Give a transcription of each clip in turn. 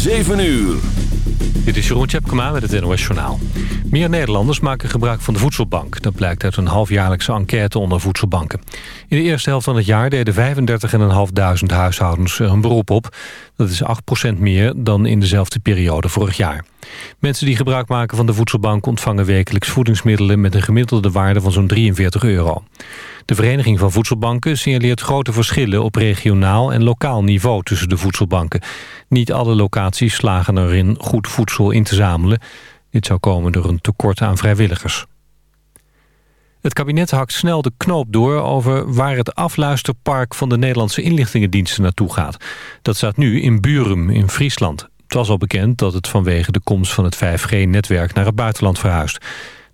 7 uur. Dit is Jeroen Tjepkema met het NOS Journaal. Meer Nederlanders maken gebruik van de voedselbank. Dat blijkt uit een halfjaarlijkse enquête onder voedselbanken. In de eerste helft van het jaar deden 35.500 huishoudens een beroep op. Dat is 8% meer dan in dezelfde periode vorig jaar. Mensen die gebruik maken van de voedselbank ontvangen wekelijks voedingsmiddelen met een gemiddelde waarde van zo'n 43 euro. De Vereniging van Voedselbanken signaleert grote verschillen op regionaal en lokaal niveau tussen de voedselbanken. Niet alle locaties slagen erin goed voedsel in te zamelen. Dit zou komen door een tekort aan vrijwilligers. Het kabinet hakt snel de knoop door over waar het afluisterpark van de Nederlandse inlichtingendiensten naartoe gaat. Dat staat nu in Burum in Friesland. Het was al bekend dat het vanwege de komst van het 5G-netwerk naar het buitenland verhuist.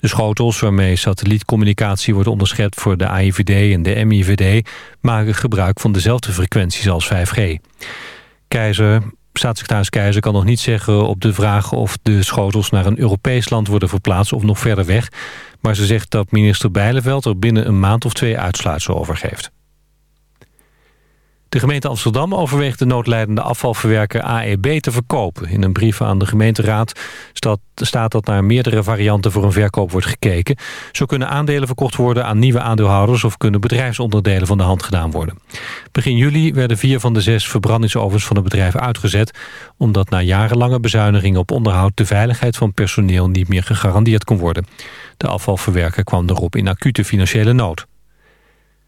De schotels waarmee satellietcommunicatie wordt onderschept voor de AIVD en de MIVD maken gebruik van dezelfde frequenties als 5G. Keizer, staatssecretaris Keizer kan nog niet zeggen op de vraag of de schotels naar een Europees land worden verplaatst of nog verder weg. Maar ze zegt dat minister Bijleveld er binnen een maand of twee uitsluitsel over geeft. De gemeente Amsterdam overweegt de noodleidende afvalverwerker AEB te verkopen. In een brief aan de gemeenteraad staat dat naar meerdere varianten voor een verkoop wordt gekeken. Zo kunnen aandelen verkocht worden aan nieuwe aandeelhouders... of kunnen bedrijfsonderdelen van de hand gedaan worden. Begin juli werden vier van de zes verbrandingsovens van het bedrijf uitgezet... omdat na jarenlange bezuinigingen op onderhoud... de veiligheid van personeel niet meer gegarandeerd kon worden. De afvalverwerker kwam erop in acute financiële nood.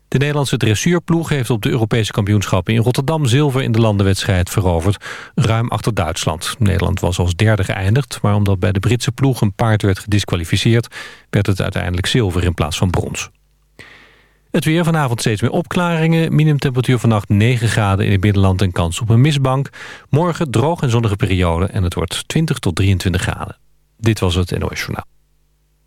De Nederlandse dressuurploeg heeft op de Europese kampioenschappen in Rotterdam zilver in de landenwedstrijd veroverd, ruim achter Duitsland. Nederland was als derde geëindigd, maar omdat bij de Britse ploeg een paard werd gedisqualificeerd, werd het uiteindelijk zilver in plaats van brons. Het weer vanavond steeds meer opklaringen. Minimumtemperatuur vannacht 9 graden in het binnenland en kans op een mistbank. Morgen droog en zonnige periode en het wordt 20 tot 23 graden. Dit was het NOS Journaal.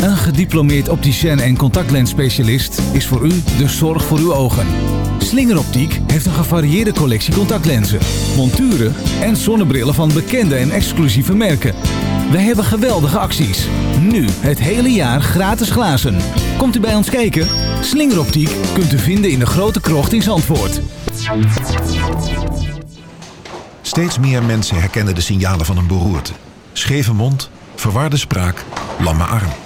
Een gediplomeerd opticien en contactlensspecialist is voor u de zorg voor uw ogen. Slingeroptiek heeft een gevarieerde collectie contactlenzen, monturen en zonnebrillen van bekende en exclusieve merken. Wij hebben geweldige acties. Nu het hele jaar gratis glazen. Komt u bij ons kijken? Slingeroptiek kunt u vinden in de grote krocht in Zandvoort. Steeds meer mensen herkennen de signalen van een beroerte. Scheve mond, verwarde spraak, lamme arm.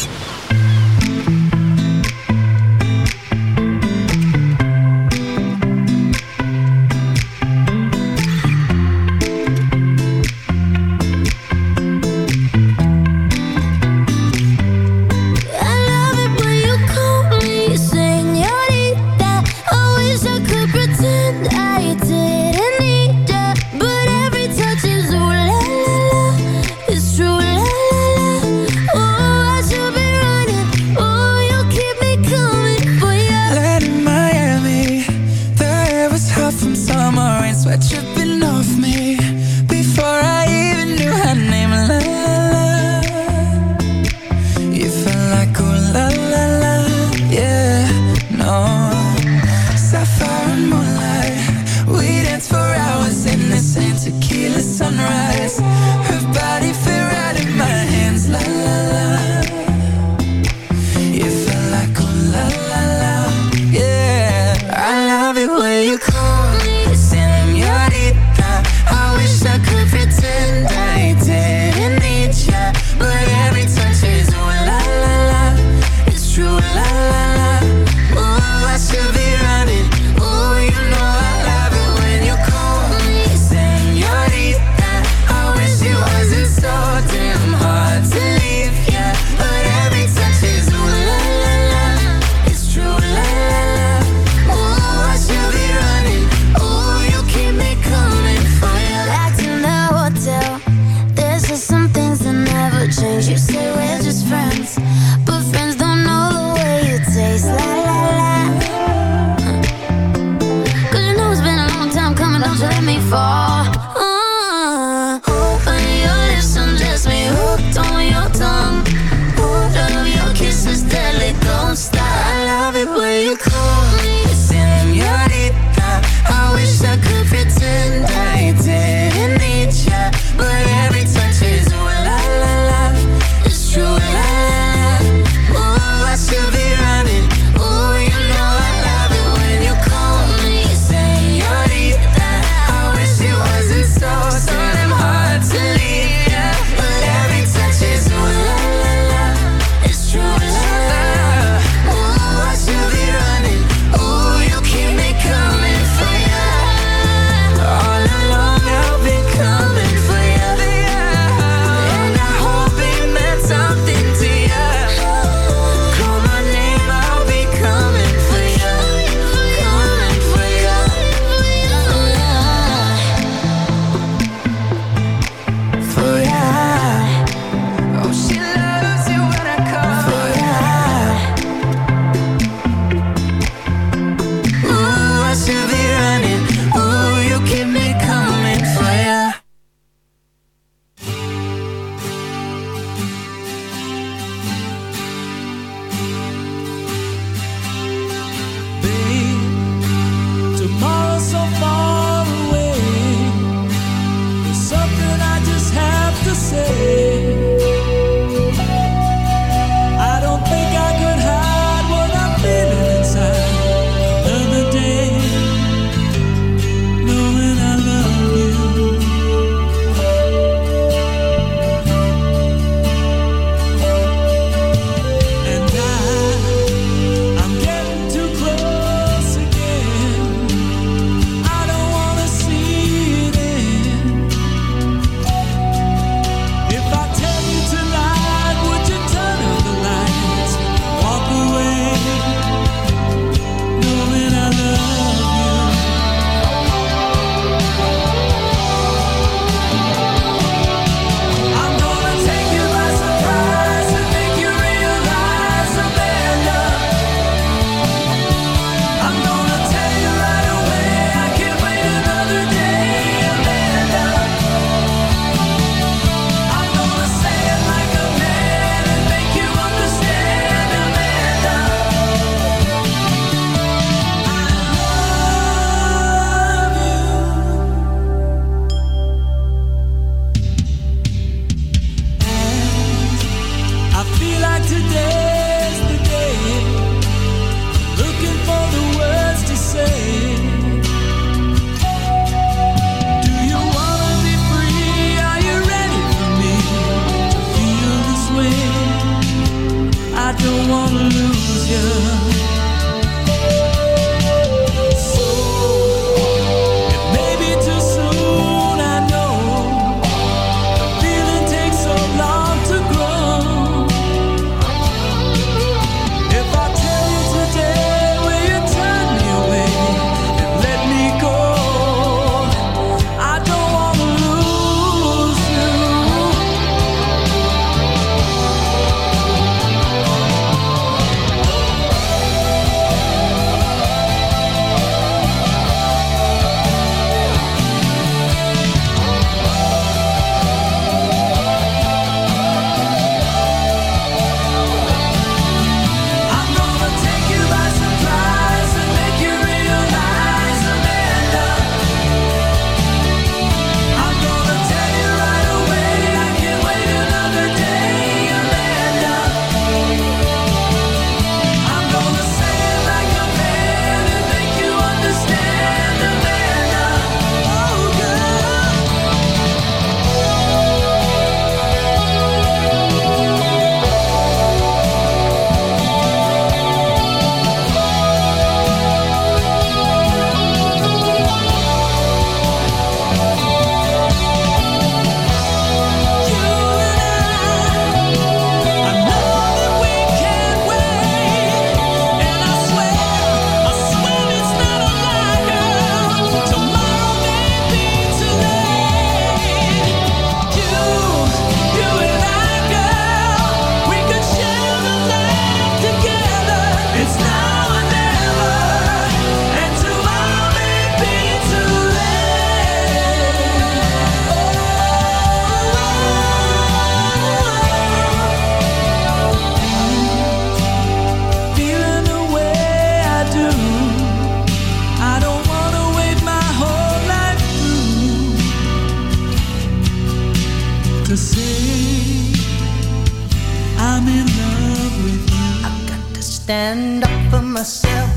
I'm in love with you. I got to stand up for myself.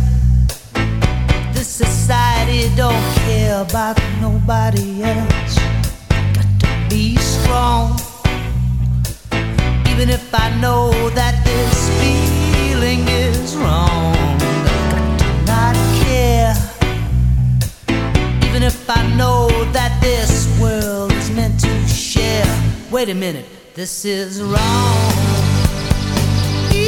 This society don't care about nobody else. Got to be strong. Even if I know that this feeling is wrong. Got to not care. Even if I know that this world is meant to share. Wait a minute, this is wrong.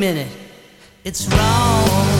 minute, it's wrong.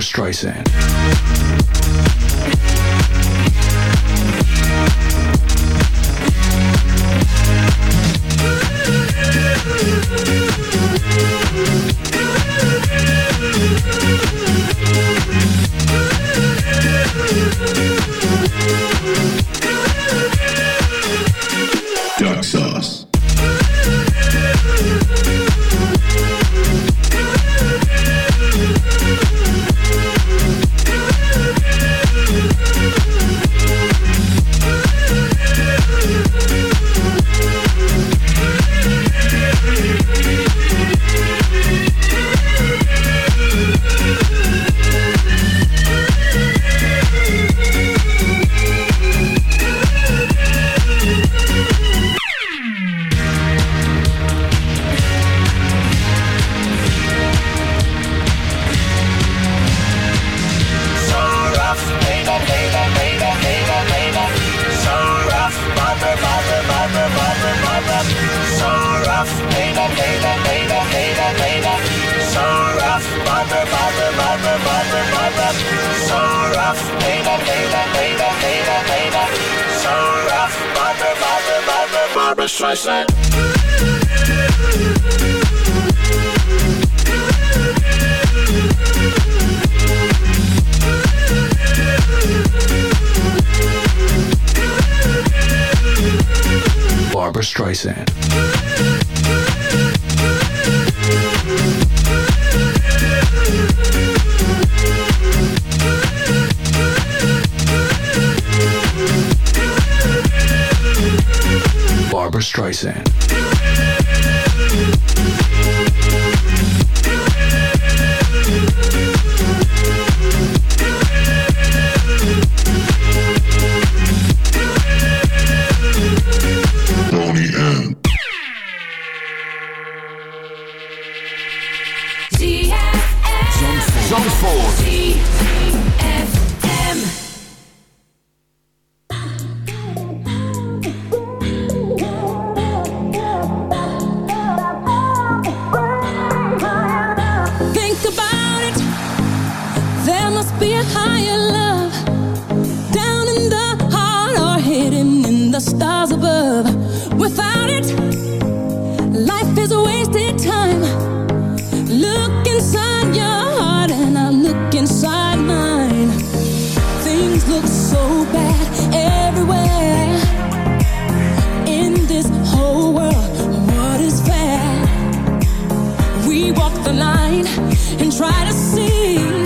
Streisand. rough, baby, baby, baby, baby, baby. So rough, Barbara, Barbara, Barbara, Barbara Streisand. Barbara Streisand. Streisand. the line and try to see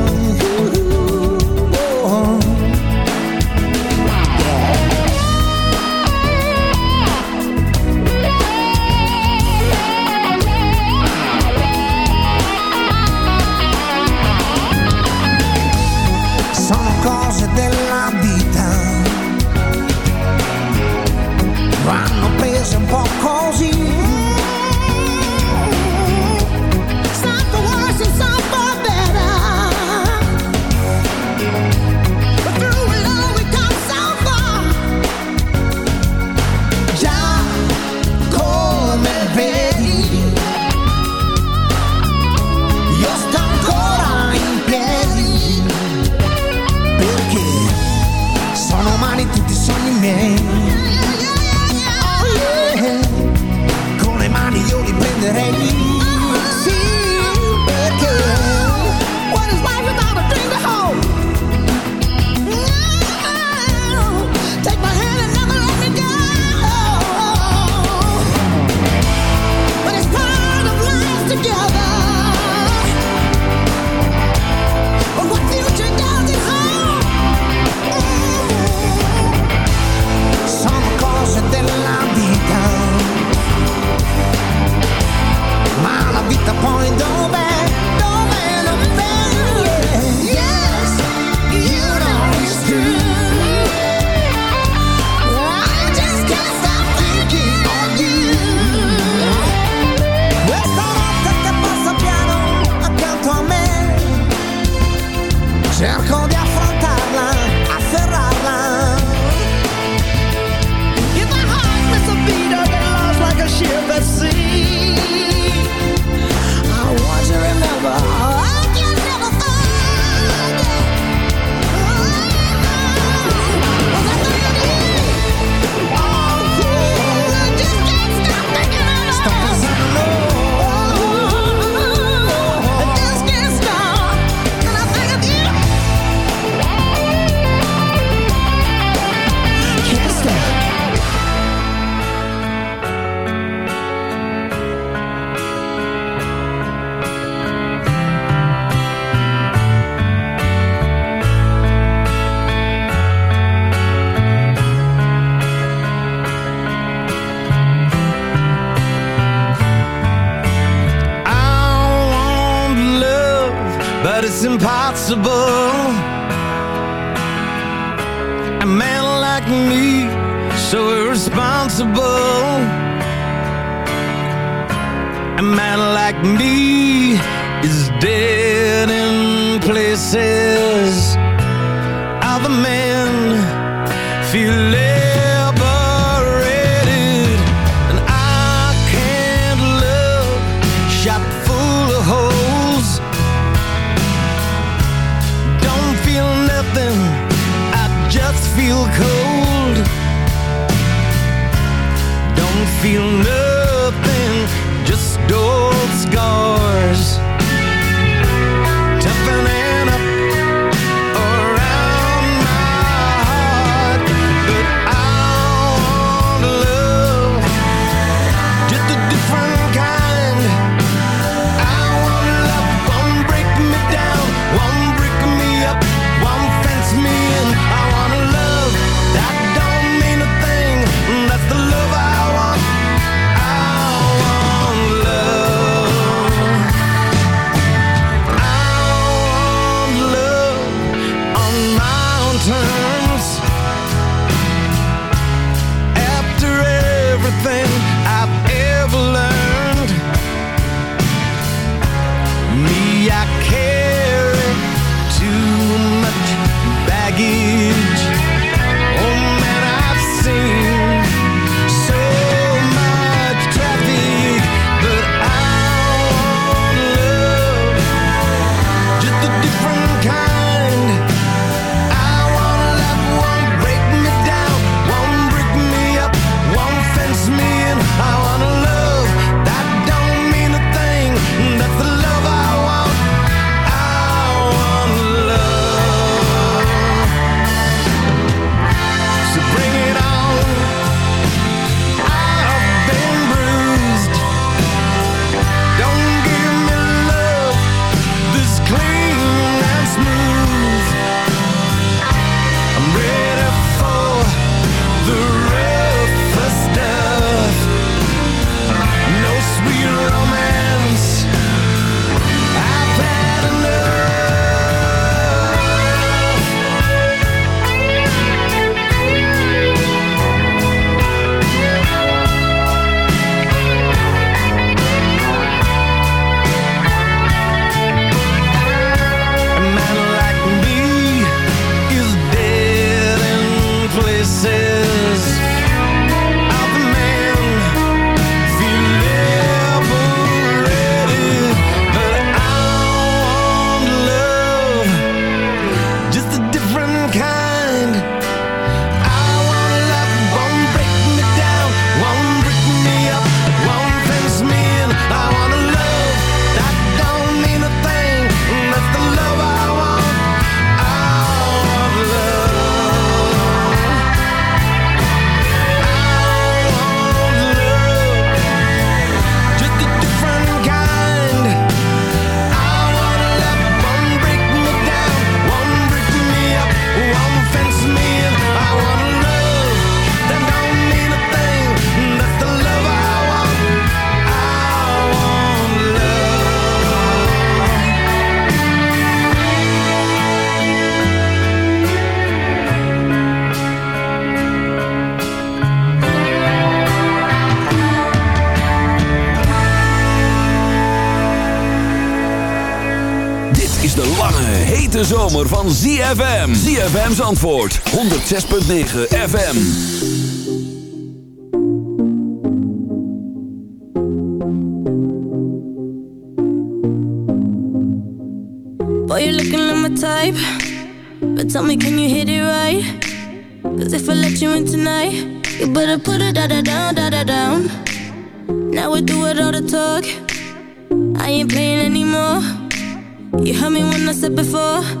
is important cause ZFM. ZFM's antwoord, 106.9 FM. Boy, you're looking like my type. But tell me, can you hit it right? Cause if I let you in tonight, you better put it da da down, da da down. Now we do it all the talk. I ain't playing anymore. You heard me when I said before.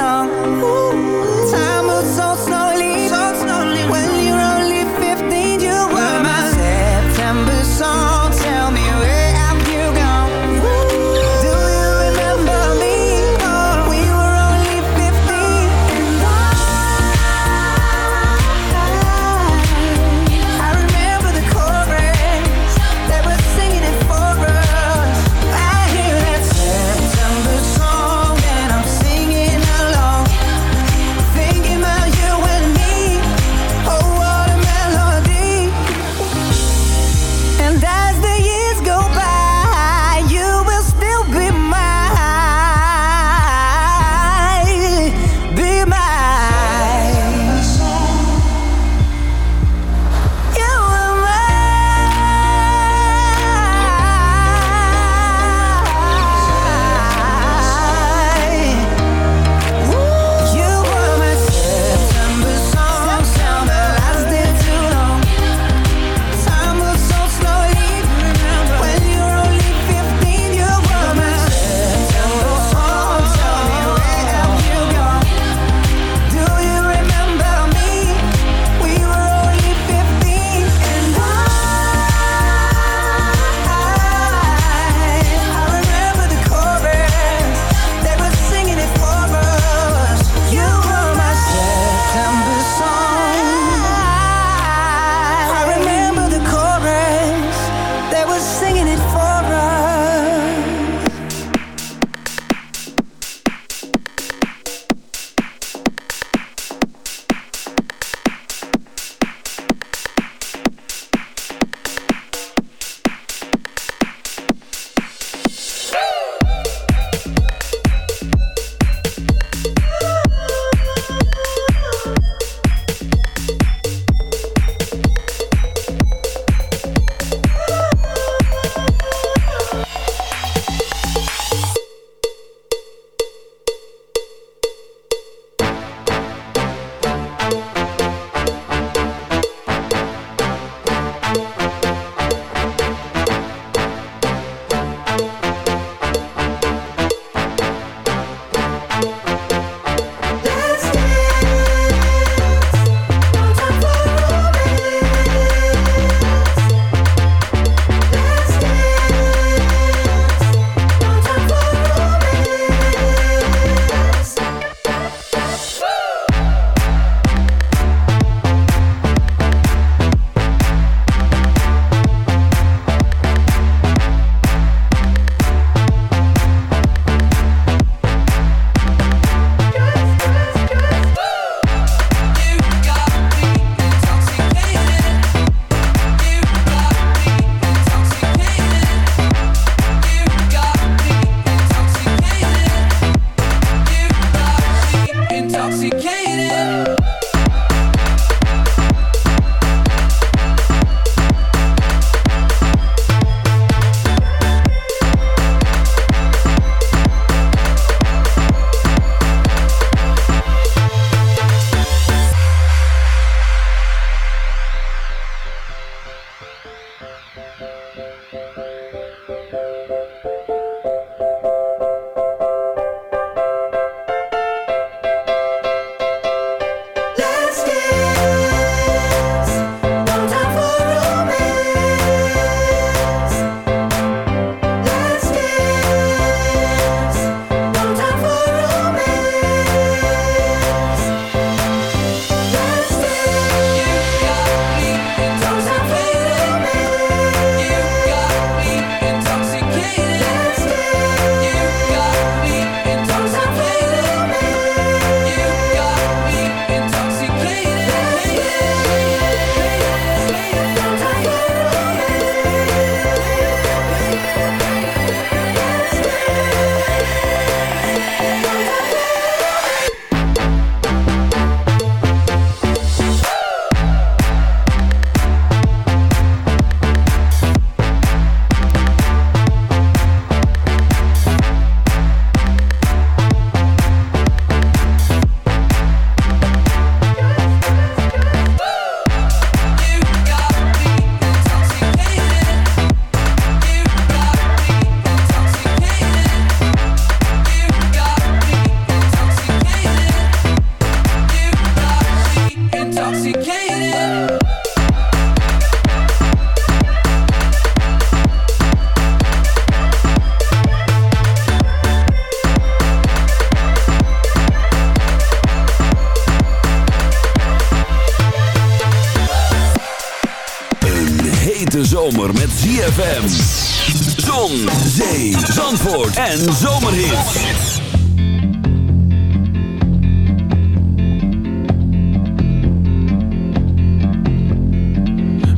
en.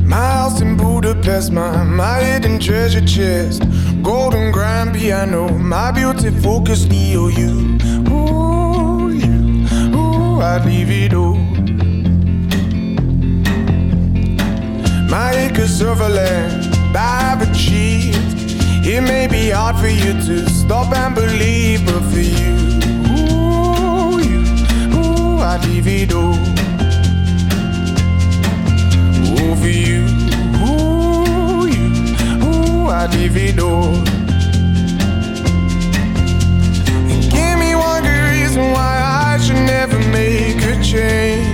My house in Budapest, my, my hidden treasure chest. Golden grand piano, my beauty focus, EOU. Ooh, you, ooh, I'd leave it all. My acres of land I've achieved. It may be hard for you to stop and believe, but for you, ooh, you, ooh, it all. Ooh, for you, ooh, you, ooh, it all. And give me one good reason why I should never make a change.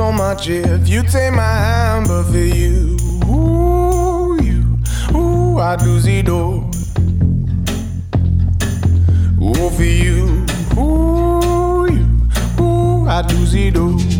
So much if you take my hand, but for you, ooh, you, ooh, I'd lose it all. Ooh, for you, ooh, you, ooh, I'd lose it all.